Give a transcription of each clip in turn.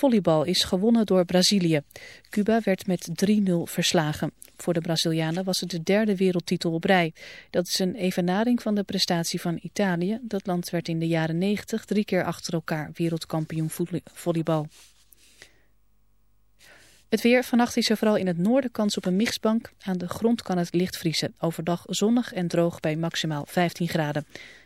volleybal is gewonnen door Brazilië. Cuba werd met 3-0 verslagen. Voor de Brazilianen was het de derde wereldtitel op rij. Dat is een evenaring van de prestatie van Italië. Dat land werd in de jaren 90 drie keer achter elkaar wereldkampioen volleybal. Het weer. Vannacht is er vooral in het noorden kans op een mixbank. Aan de grond kan het licht vriezen. Overdag zonnig en droog bij maximaal 15 graden.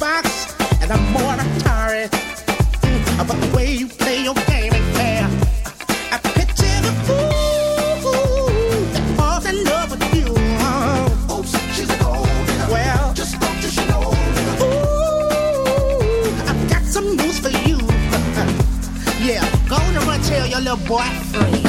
box, and I'm more than sorry about the way you play your game and care. I picture the fool that falls in love with you. Oh, she's a gold. Well, just don't she know. Ooh, I've got some news for you. yeah, go on and tell your little boy free.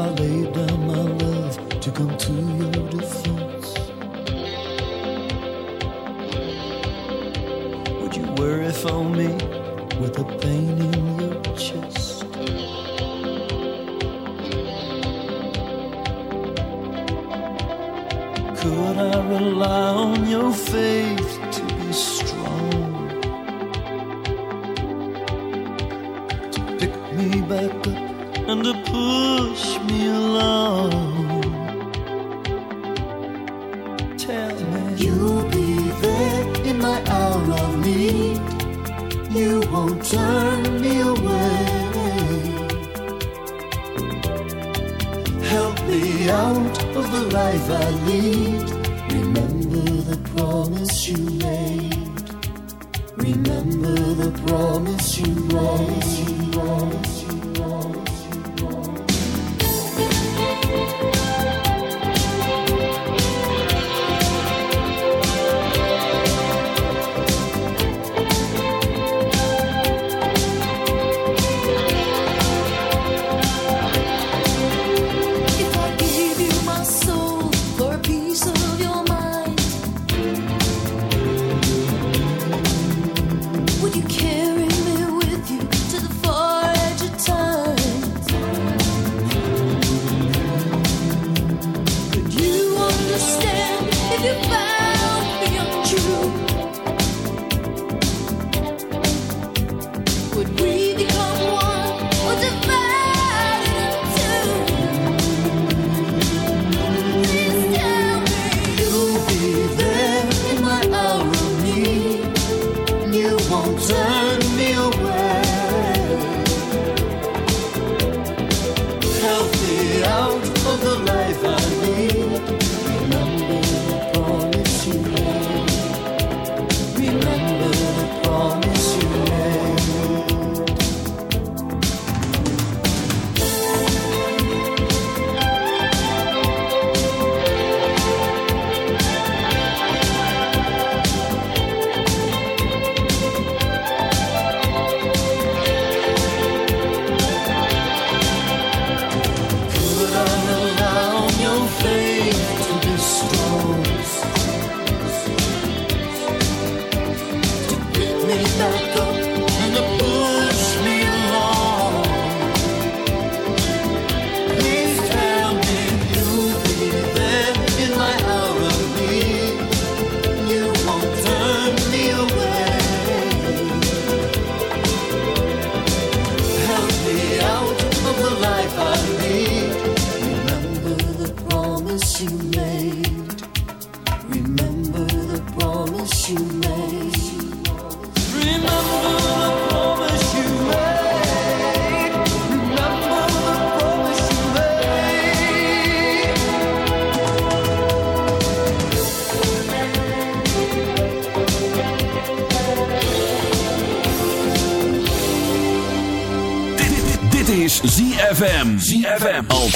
I laid down my love to come to your defense? Would you worry for me with the pain?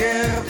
Yeah.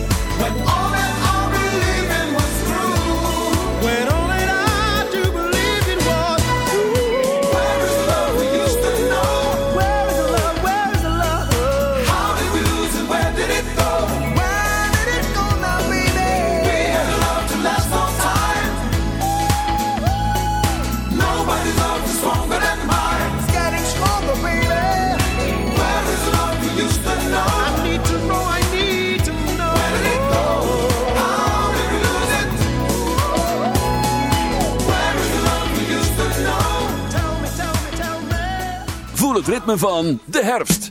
van de herfst.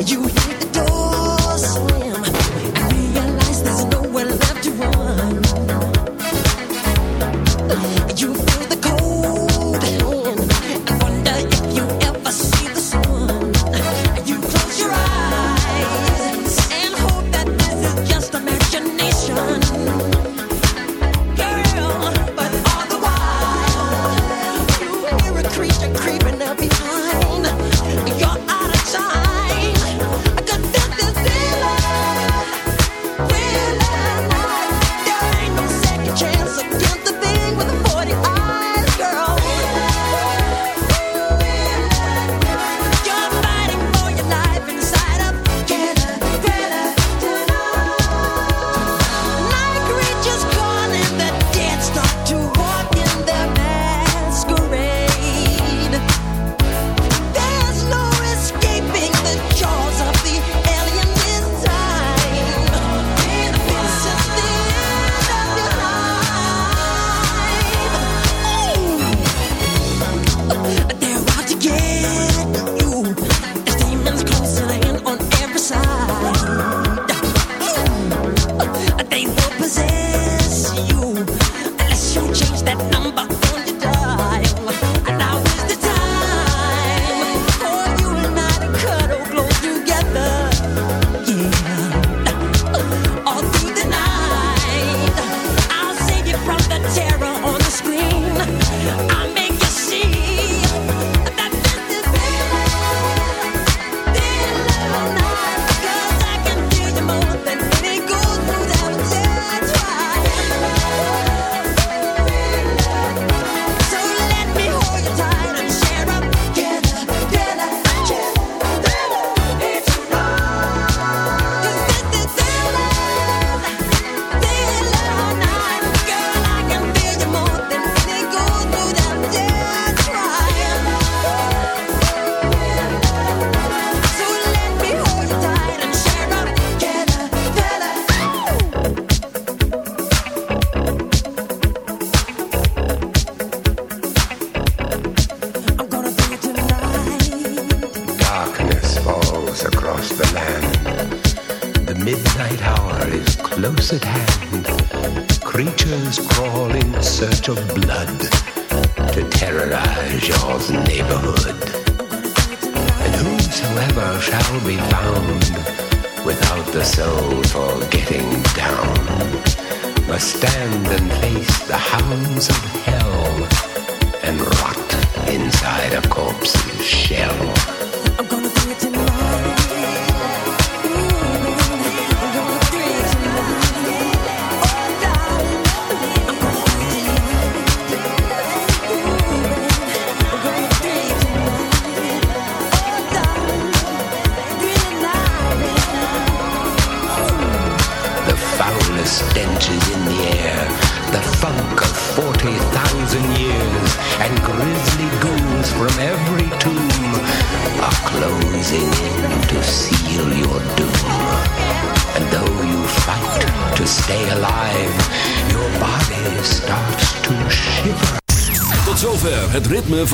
You.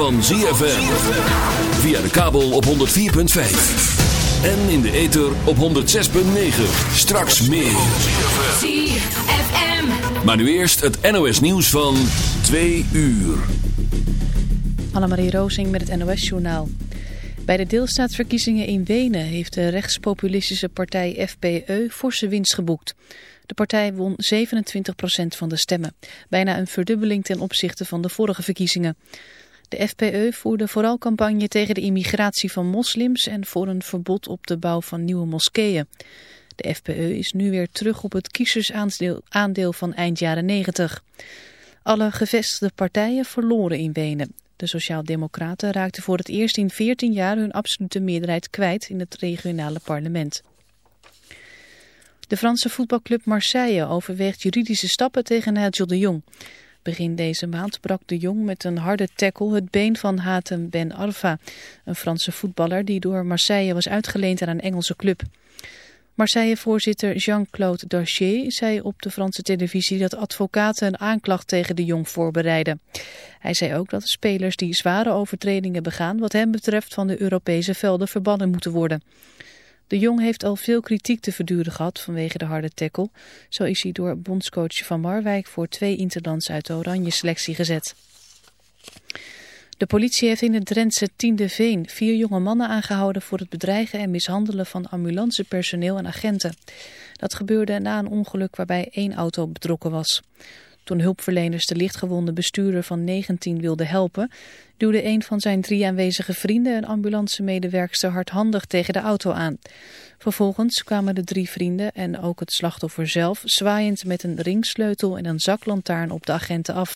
Van ZFM. Via de kabel op 104.5. En in de ether op 106.9. Straks meer. ZFM. Maar nu eerst het NOS nieuws van 2 uur. Annemarie Rozing met het NOS-journaal. Bij de deelstaatsverkiezingen in Wenen heeft de rechtspopulistische partij FPE forse winst geboekt. De partij won 27% van de stemmen, bijna een verdubbeling ten opzichte van de vorige verkiezingen. De FPE voerde vooral campagne tegen de immigratie van moslims en voor een verbod op de bouw van nieuwe moskeeën. De FPE is nu weer terug op het kiezersaandeel aandeel van eind jaren 90. Alle gevestigde partijen verloren in Wenen. De Sociaaldemocraten raakten voor het eerst in 14 jaar hun absolute meerderheid kwijt in het regionale parlement. De Franse voetbalclub Marseille overweegt juridische stappen tegen Nigel de Jong. Begin deze maand brak de Jong met een harde tackle het been van Hatem Ben Arfa, een Franse voetballer die door Marseille was uitgeleend aan een Engelse club. Marseille-voorzitter Jean-Claude Darchier zei op de Franse televisie dat advocaten een aanklacht tegen de Jong voorbereiden. Hij zei ook dat de spelers die zware overtredingen begaan wat hem betreft van de Europese velden verbannen moeten worden. De Jong heeft al veel kritiek te verduren gehad vanwege de harde tackle. Zo is hij door bondscoach Van Marwijk voor twee interlands uit de oranje selectie gezet. De politie heeft in het Drentse Tiende Veen vier jonge mannen aangehouden voor het bedreigen en mishandelen van ambulancepersoneel en agenten. Dat gebeurde na een ongeluk waarbij één auto betrokken was. Toen hulpverleners de lichtgewonde bestuurder van 19 wilden helpen, duwde een van zijn drie aanwezige vrienden een ambulancemedewerkster hardhandig tegen de auto aan. Vervolgens kwamen de drie vrienden en ook het slachtoffer zelf zwaaiend met een ringsleutel en een zaklantaarn op de agenten af.